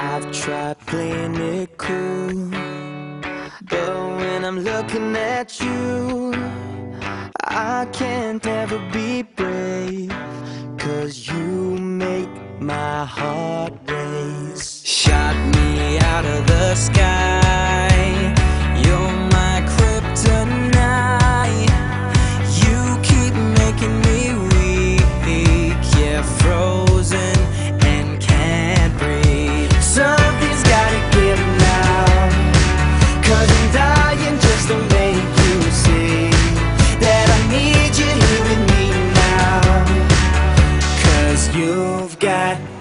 I've tried playing it cool, but when I'm looking at you, I can't ever be brave, cause you make my heart race. Shot me out of the sky.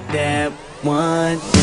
that one.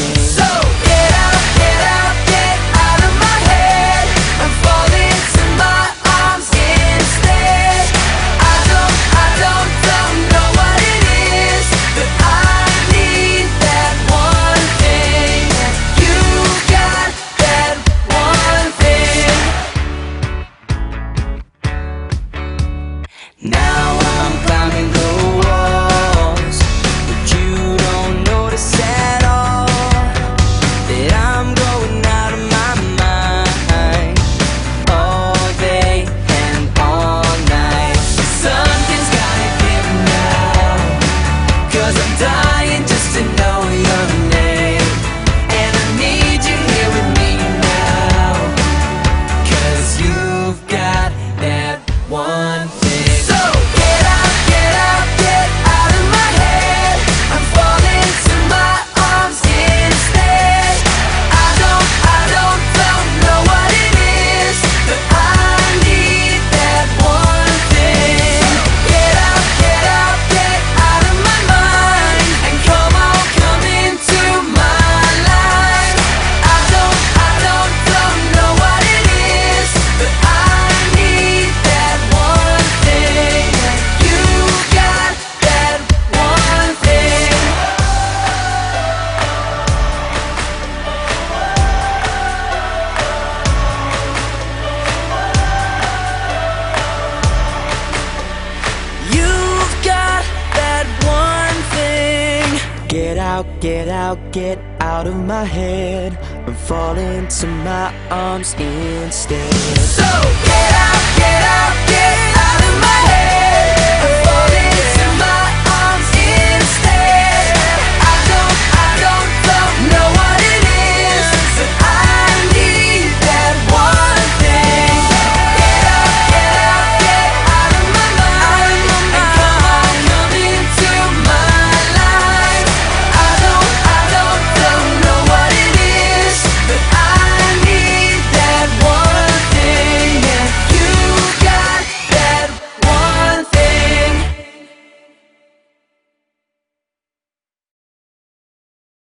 Get out, get out, get out of my head. And fall into my arms instead. So get out, get out.